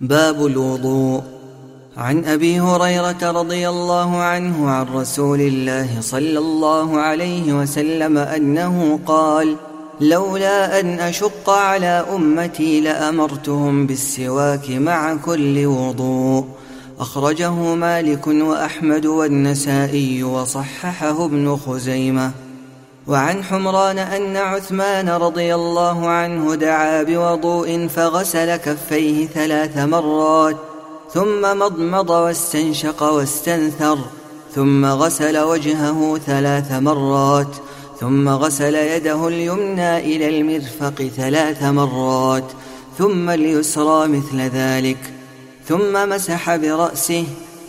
باب الوضوء. عن أبي هريرة رضي الله عنه عن رسول الله صلى الله عليه وسلم أنه قال لولا أن أشق على أمتي لأمرتهم بالسواك مع كل وضوء أخرجه مالك وأحمد والنسائي وصححه ابن خزيمة. وعن حمران أن عثمان رضي الله عنه دعا بوضوء فغسل كفيه ثلاث مرات ثم مضمض واستنشق واستنثر ثم غسل وجهه ثلاث مرات ثم غسل يده اليمنى إلى المرفق ثلاث مرات ثم اليسرى مثل ذلك ثم مسح برأسه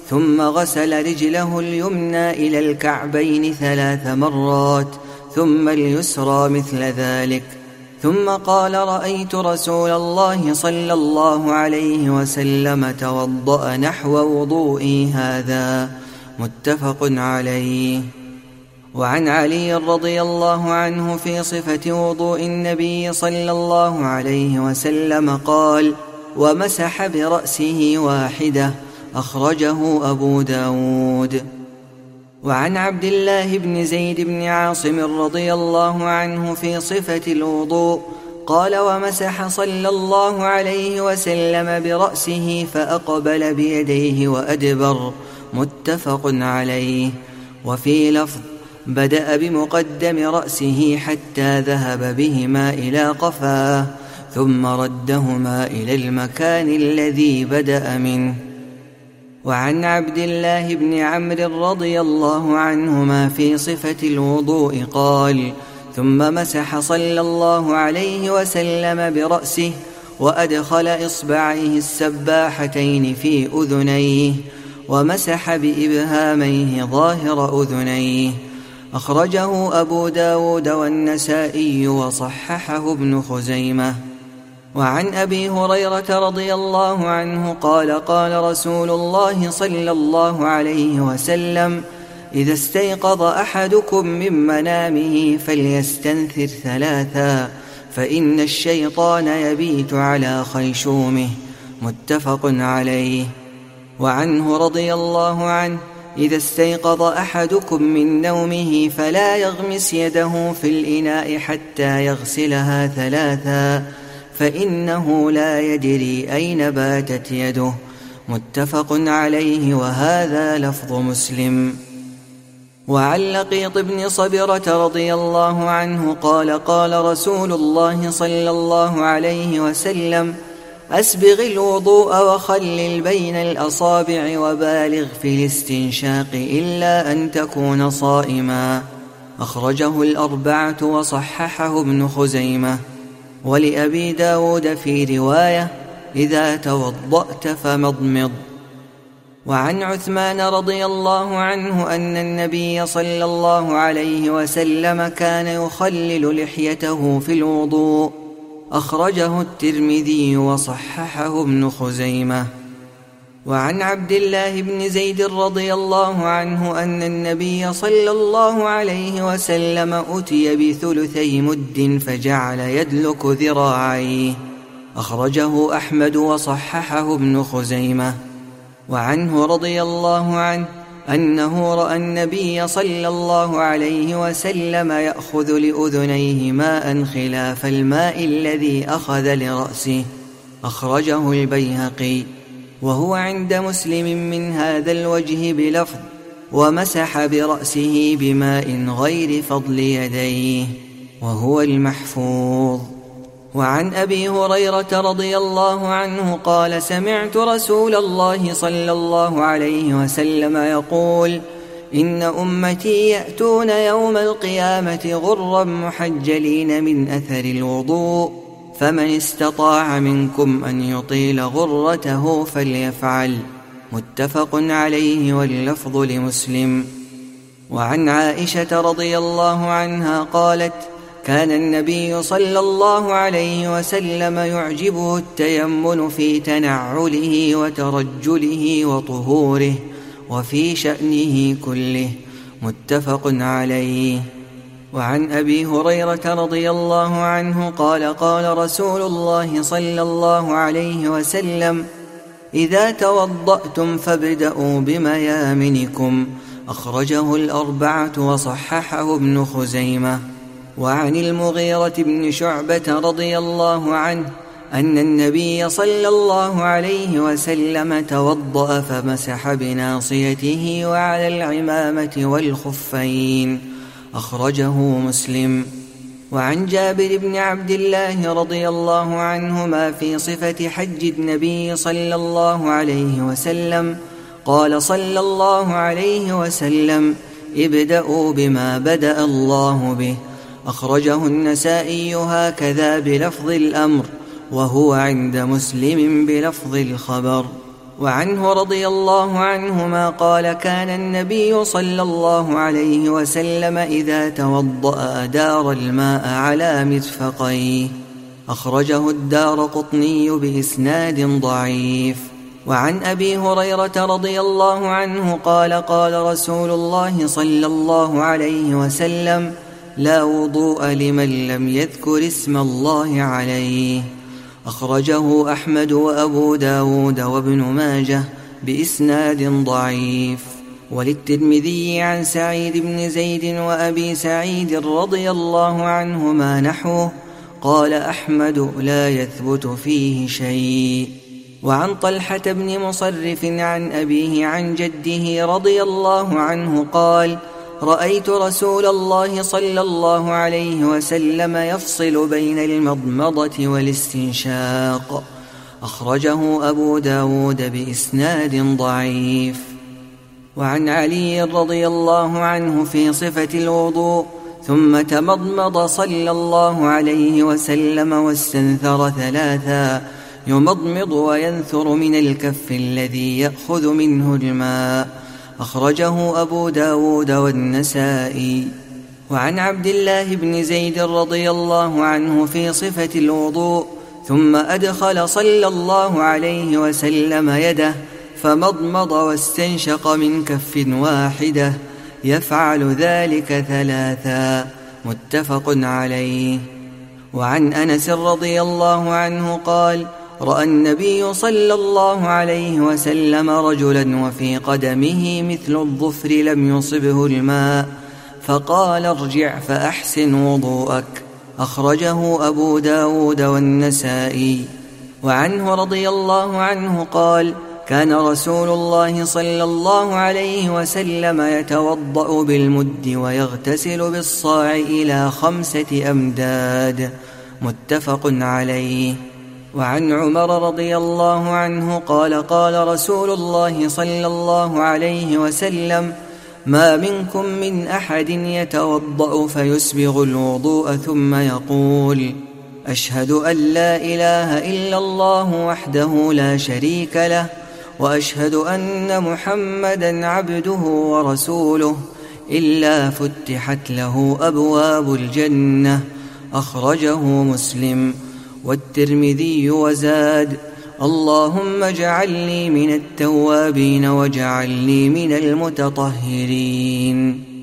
ثم غسل رجله اليمنى إلى الكعبين ثلاث مرات ثم اليسرى مثل ذلك. ثم قال رأيت رسول الله صلى الله عليه وسلم توضأ نحو وضوئي هذا. متفق عليه. وعن علي رضي الله عنه في صفة وضوء النبي صلى الله عليه وسلم قال ومسح برأسه واحدة أخرجه أبو داود. وعن عبد الله بن زيد بن عاصم رضي الله عنه في صفة الوضوء قال ومسح صلى الله عليه وسلم برأسه فأقبل بيديه وأدبر متفق عليه. وفي لفظ بدأ بمقدم رأسه حتى ذهب بهما إلى قفاه ثم ردهما إلى المكان الذي بدأ منه. وعن عبد الله بن عمرو رضي الله عنهما في صفة الوضوء قال ثم مسح صلى الله عليه وسلم برأسه وأدخل إصبعيه السباحتين في أذنيه ومسح بإبهاميه ظاهر أذنيه. أخرجه أبو داود والنسائي وصححه ابن خزيمة. وعن أبي هريرة رضي الله عنه قال قال رسول الله صلى الله عليه وسلم إذا استيقظ أحدكم من منامه فليستنثر ثلاثا فإن الشيطان يبيت على خيشومه متفق عليه وعنه رضي الله عنه إذا استيقظ أحدكم من نومه فلا يغمس يده في الإناء حتى يغسلها ثلاثا فإنه لا يدري أين باتت يده. متفق عليه وهذا لفظ مسلم. وعن لقيط بن صبرة رضي الله عنه قال قال رسول الله صلى الله عليه وسلم أسبغ الوضوء وخلل بين الأصابع وبالغ في الاستنشاق إلا أن تكون صائما. أخرجه الأربعة وصححه ابن خزيمة. ولأبي داود في رواية إذا توضأت فمضمض. وعن عثمان رضي الله عنه أن النبي صلى الله عليه وسلم كان يخلل لحيته في الوضوء. أخرجه الترمذي وصححه ابن خزيمة. وعن عبد الله بن زيد رضي الله عنه أن النبي صلى الله عليه وسلم أتي بثلثي مد فجعل يدلك ذراعيه أخرجه أحمد وصححه ابن خزيمة. وعنه رضي الله عنه أنه رأى النبي صلى الله عليه وسلم يأخذ لأذنيه ماء خلاف الماء الذي أخذ لرأسه. أخرجه البيهقي. وهو عند مسلم من هذا الوجه بلفظ ومسح برأسه بماء غير فضل يديه وهو المحفوظ. وعن أبي هريرة رضي الله عنه قال سمعت رسول الله صلى الله عليه وسلم يقول إن أمتي يأتون يوم القيامة غرا محجلين من أثر الوضوء فمن استطاع منكم أن يطيل غرته فليفعل. متفق عليه واللفظ لمسلم. وعن عائشة رضي الله عنها قالت كان النبي صلى الله عليه وسلم يعجبه التيمن في تنعله وترجله وطهوره وفي شأنه كله. متفق عليه. وعن أبي هريرة رضي الله عنه قال قال رسول الله صلى الله عليه وسلم إذا توضأتم فابدأوا بميامنكم. أخرجه الأربعة وصححه ابن خزيمة. وعن المغيرة بن شعبة رضي الله عنه أن النبي صلى الله عليه وسلم توضأ فمسح بناصيته وعلى العمامة والخفين. أخرجه مسلم. وعن جابر بن عبد الله رضي الله عنهما في صفة حج النبي صلى الله عليه وسلم. قال صلى الله عليه وسلم ابدأوا بما بدأ الله به. أخرجه النسائي هكذا بلفظ الأمر وهو عند مسلم بلفظ الخبر. وعنه رضي الله عنهما قال كان النبي صلى الله عليه وسلم إذا توضأ أدار الماء على مرفقيه أخرجه الدار قطني بإسناد ضعيف. وعن أبي هريرة رضي الله عنه قال قال رسول الله صلى الله عليه وسلم لا وضوء لمن لم يذكر اسم الله عليه. أخرجه أحمد وأبو داود وابن ماجه بإسناد ضعيف. وللترمذي عن سعيد بن زيد وأبي سعيد رضي الله عنهما نحوه قال أحمد لا يثبت فيه شيء. وعن طلحة بن مصرف عن أبيه عن جده رضي الله عنه قال رأيت رسول الله صلى الله عليه وسلم يفصل بين المضمضة والاستنشاق. أخرجه أبو داود بإسناد ضعيف. وعن علي رضي الله عنه في صفة الوضوء ثم تمضمض صلى الله عليه وسلم واستنثر ثلاثا يمضمض وينثر من الكف الذي يأخذ منه الماء. أخرجه أبو داود والنسائي. وعن عبد الله بن زيد رضي الله عنه في صفة الوضوء ثم أدخل صلى الله عليه وسلم يده فمضمض واستنشق من كف واحدة. يفعل ذلك ثلاثا. متفق عليه. وعن أنس رضي الله عنه قال رأى النبي صلى الله عليه وسلم رجلا وفي قدمه مثل الظفر لم يصبه الماء فقال ارجع فأحسن وضوءك. أخرجه أبو داود والنسائي. وعنه رضي الله عنه قال كان رسول الله صلى الله عليه وسلم يتوضأ بالمد ويغتسل بالصاع إلى خمسة أمداد. متفق عليه. وعن عمر رضي الله عنه قال قال رسول الله صلى الله عليه وسلم ما منكم من أحد يتوضأ فيسبغ الوضوء ثم يقول أشهد أن لا إله إلا الله وحده لا شريك له وأشهد أن محمدا عبده ورسوله إلا فتحت له أبواب الجنة أخرجه مسلم والترمذي وزاد. اللهم اجعلني من التوابين واجعلني من المتطهرين.